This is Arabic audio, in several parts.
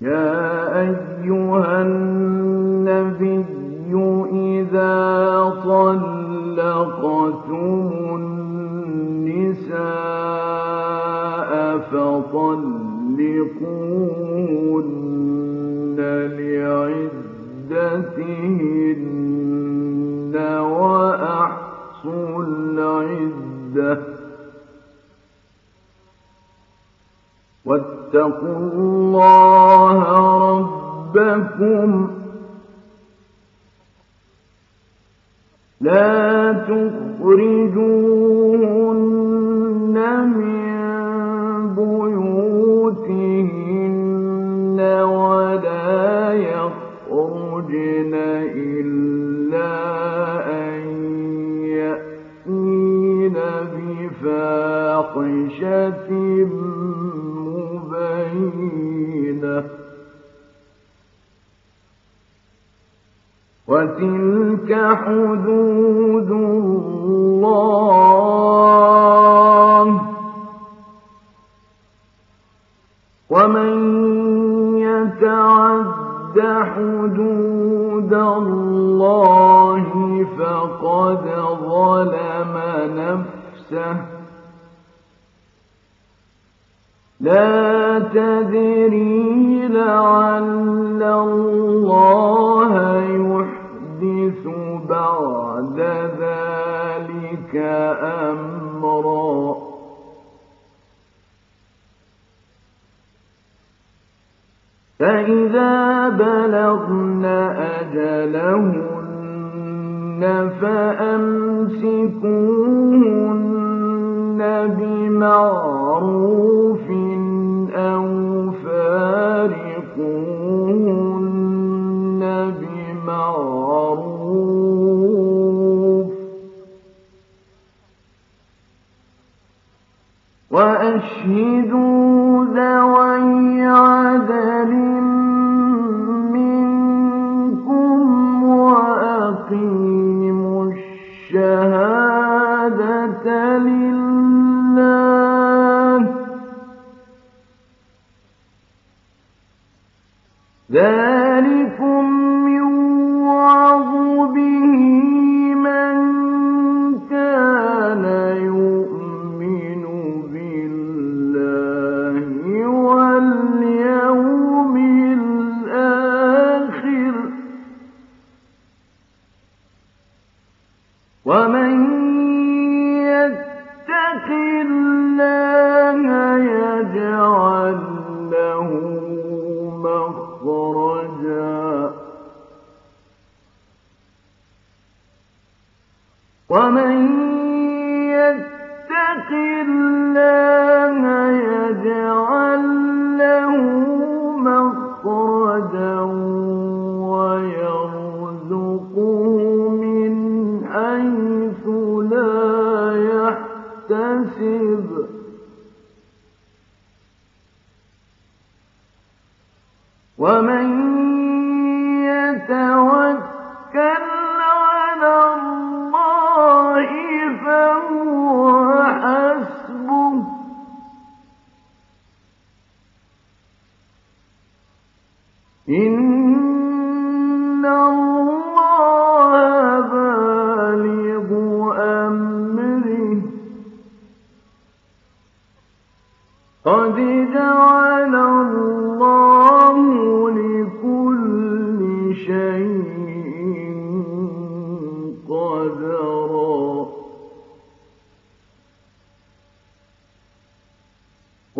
يا أيها النبي إذا طلقتم النساء فطلقوهن لعدتهن وأحصوا العدة. واتقوا الله ربكم. لا تخرجوهن من بيوتهن ولا يخرجن إلا أن يأتين بفاحشة وتلك حدود الله. ومن يتعد حدود الله فقد ظلم نفسه. لا تدري لعل الله يحدث أمرا. فإذا بلغن أجلهن فأمسكوهن بمعروف أو فارقوهن. وأشهدوا ذوي عدل منكم وأقيموا الشهادة لله.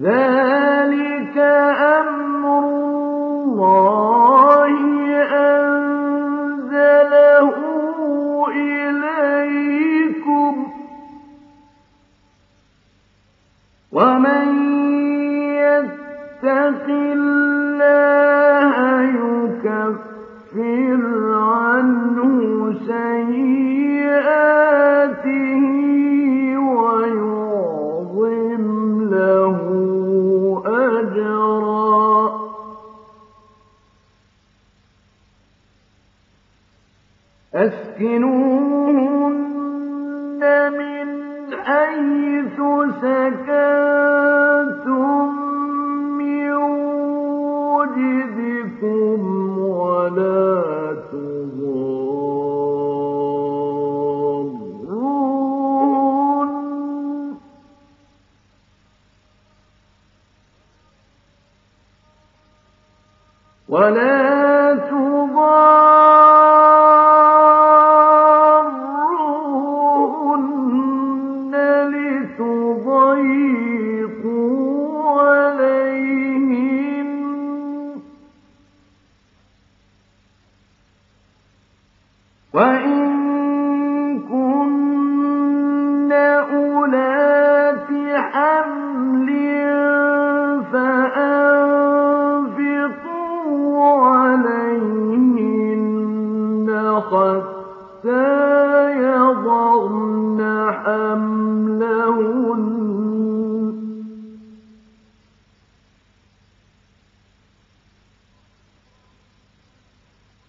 ذلك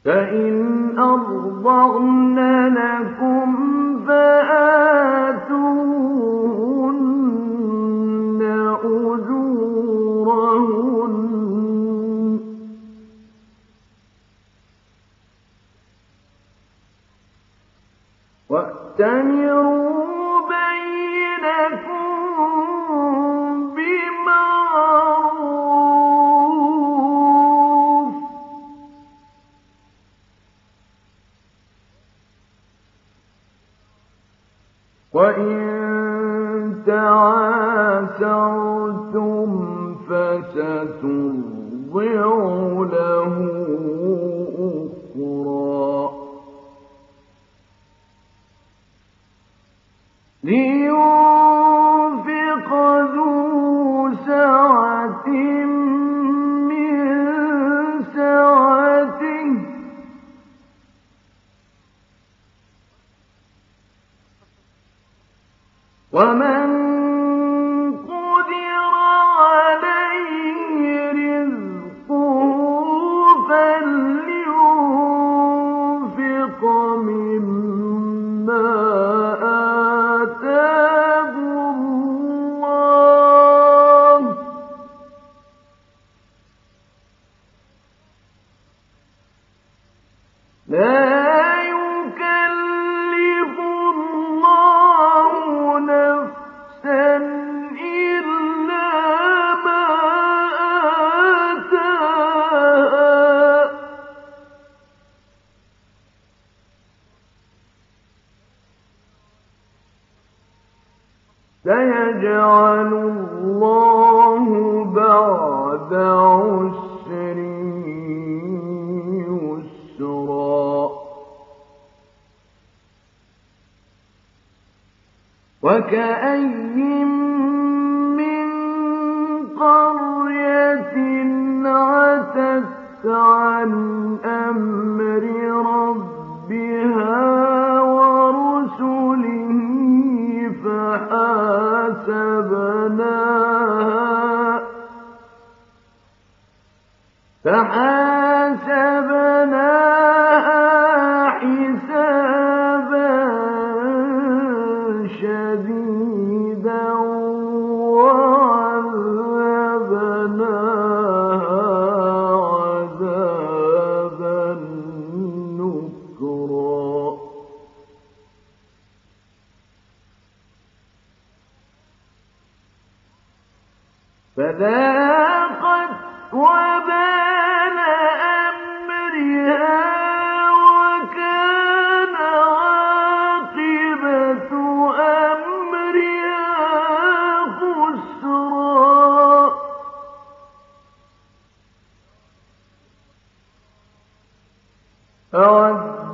فإن أرضعن لكم فآتوهن لينفق وكأي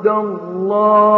الله.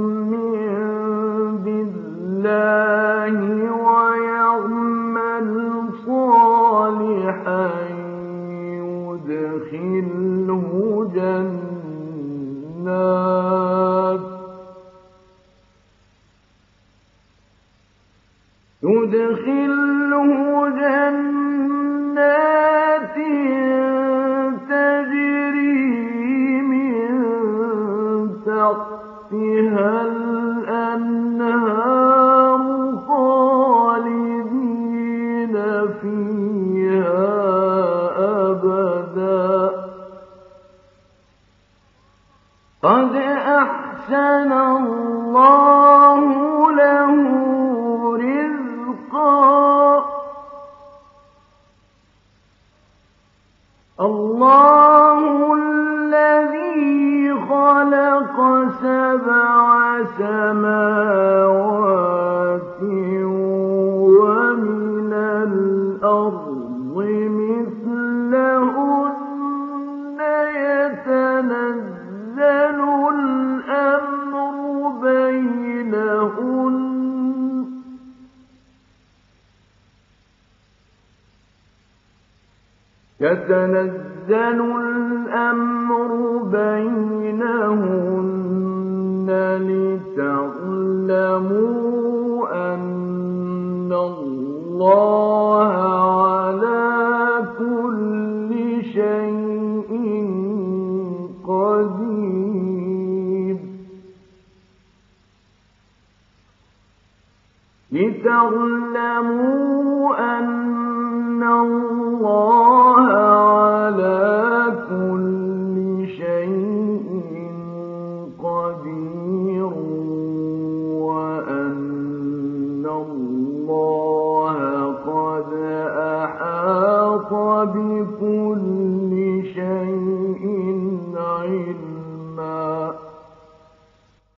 الله الذي خلق سبع سماوات يتنزل الأمر بينهن لتعلموا أن الله على كل شيء قدير. لتعلموا أن الله